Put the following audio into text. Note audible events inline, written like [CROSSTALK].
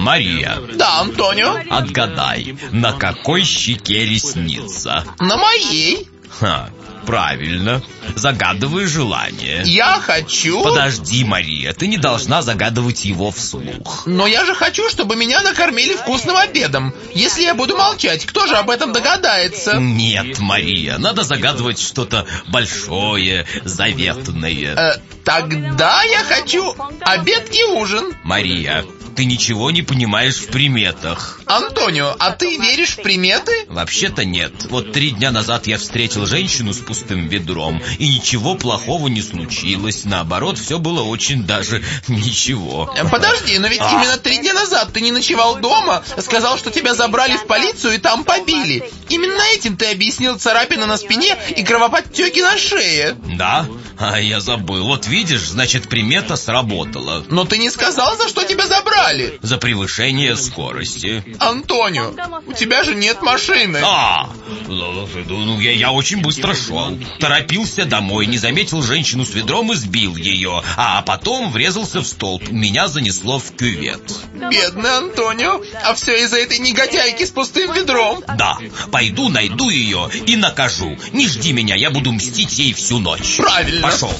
Мария, Да, Антонио, отгадай, на какой щеке ресница? на моей. Ха, правильно. Загадывай желание. Я хочу... Подожди, Мария, ты не должна загадывать его вслух. Но я же хочу, чтобы меня накормили вкусным обедом. Если я буду молчать, кто же об этом догадается? Нет, Мария, надо загадывать что-то большое, заветное. Э, тогда я хочу обед и ужин. Мария, ты ничего не понимаешь в приметах. Антонио, а ты веришь в приметы? Вообще-то нет. Вот три дня назад я встретил женщину с пустым ведром, и ничего плохого не случилось. Наоборот, все было очень даже [LAUGHS] ничего. Э, Подожди, но ведь А. именно три дня назад ты не ночевал дома, сказал, что тебя забрали в полицию и там побили. Именно этим ты объяснил царапины на спине и кровоподтеки на шее. Да? А я забыл. Вот видишь, значит, примета сработала. Но ты не сказал, за что тебя забрали. За превышение скорости. Антонио, у тебя же нет машины. А, ну, я, я очень быстро шел. Торопился домой, не заметил женщину с ведром и сбил ее. А потом врезался в столб. Меня занесло в кювет. Бедный Антонио, а все из-за этой негодяйки с пустым ведром. Да, пойду найду ее и накажу. Не жди меня, я буду мстить ей всю ночь. Правильно. Пошел.